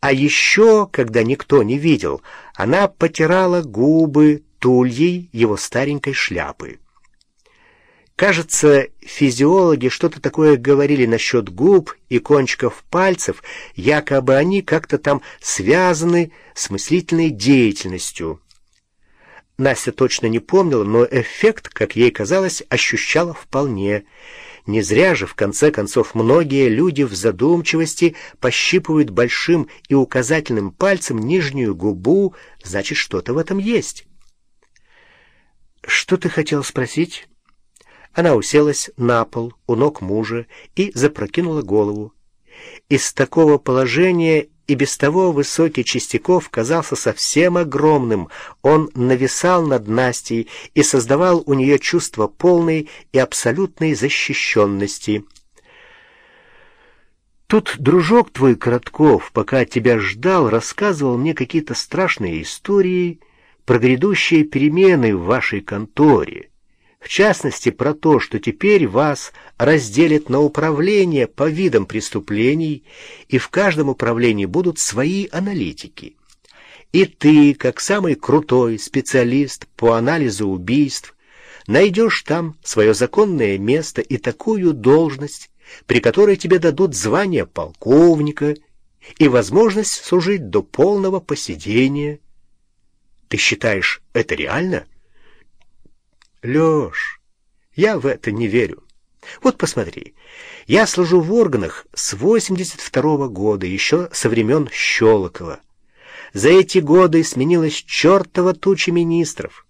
А еще, когда никто не видел, она потирала губы тульей его старенькой шляпы. Кажется, физиологи что-то такое говорили насчет губ и кончиков пальцев, якобы они как-то там связаны с мыслительной деятельностью. Настя точно не помнила, но эффект, как ей казалось, ощущала вполне. Не зря же, в конце концов, многие люди в задумчивости пощипывают большим и указательным пальцем нижнюю губу, значит, что-то в этом есть. «Что ты хотел спросить?» Она уселась на пол у ног мужа и запрокинула голову. Из такого положения и без того высокий Чистяков казался совсем огромным. Он нависал над Настей и создавал у нее чувство полной и абсолютной защищенности. Тут дружок твой, Коротков, пока тебя ждал, рассказывал мне какие-то страшные истории про грядущие перемены в вашей конторе в частности про то, что теперь вас разделят на управление по видам преступлений, и в каждом управлении будут свои аналитики. И ты, как самый крутой специалист по анализу убийств, найдешь там свое законное место и такую должность, при которой тебе дадут звание полковника и возможность служить до полного посидения. Ты считаешь это реально? Лёш, я в это не верю. Вот посмотри, я служу в органах с 82 -го года, еще со времен Щелокова. За эти годы сменилась чертова туча министров,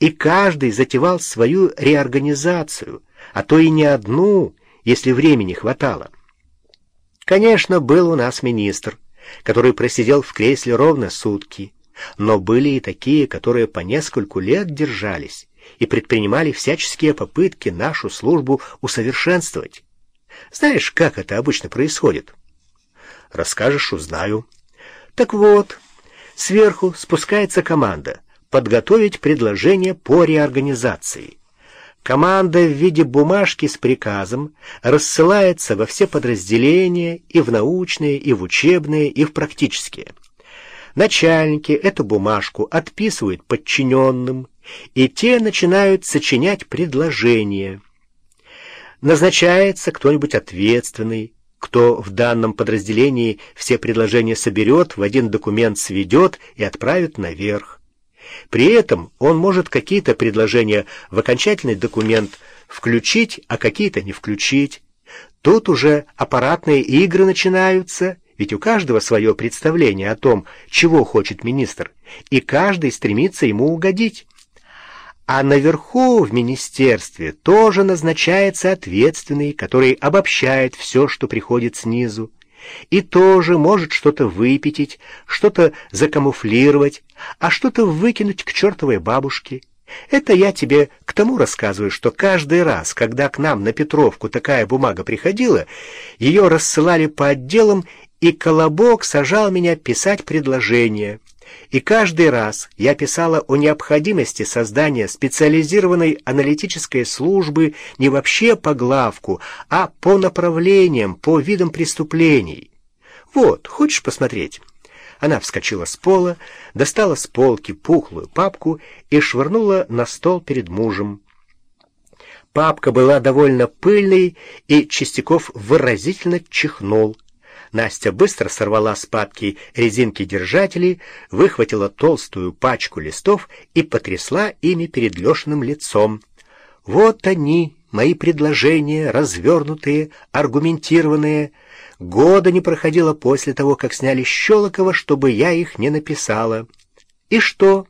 и каждый затевал свою реорганизацию, а то и не одну, если времени хватало. Конечно, был у нас министр, который просидел в кресле ровно сутки, но были и такие, которые по нескольку лет держались, и предпринимали всяческие попытки нашу службу усовершенствовать. Знаешь, как это обычно происходит? Расскажешь, узнаю. Так вот, сверху спускается команда подготовить предложение по реорганизации. Команда в виде бумажки с приказом рассылается во все подразделения, и в научные, и в учебные, и в практические. Начальники эту бумажку отписывают подчиненным, и те начинают сочинять предложения. Назначается кто-нибудь ответственный, кто в данном подразделении все предложения соберет, в один документ сведет и отправит наверх. При этом он может какие-то предложения в окончательный документ включить, а какие-то не включить. Тут уже аппаратные игры начинаются, ведь у каждого свое представление о том, чего хочет министр, и каждый стремится ему угодить. А наверху в министерстве тоже назначается ответственный, который обобщает все, что приходит снизу, и тоже может что-то выпятить, что-то закамуфлировать, а что-то выкинуть к чертовой бабушке. Это я тебе к тому рассказываю, что каждый раз, когда к нам на Петровку такая бумага приходила, ее рассылали по отделам, и Колобок сажал меня писать предложения. И каждый раз я писала о необходимости создания специализированной аналитической службы не вообще по главку, а по направлениям, по видам преступлений. Вот, хочешь посмотреть? Она вскочила с пола, достала с полки пухлую папку и швырнула на стол перед мужем. Папка была довольно пыльной, и Чистяков выразительно чихнул. Настя быстро сорвала с папки резинки держателей, выхватила толстую пачку листов и потрясла ими перед Лешиным лицом. «Вот они, мои предложения, развернутые, аргументированные. Года не проходило после того, как сняли Щелокова, чтобы я их не написала. И что?»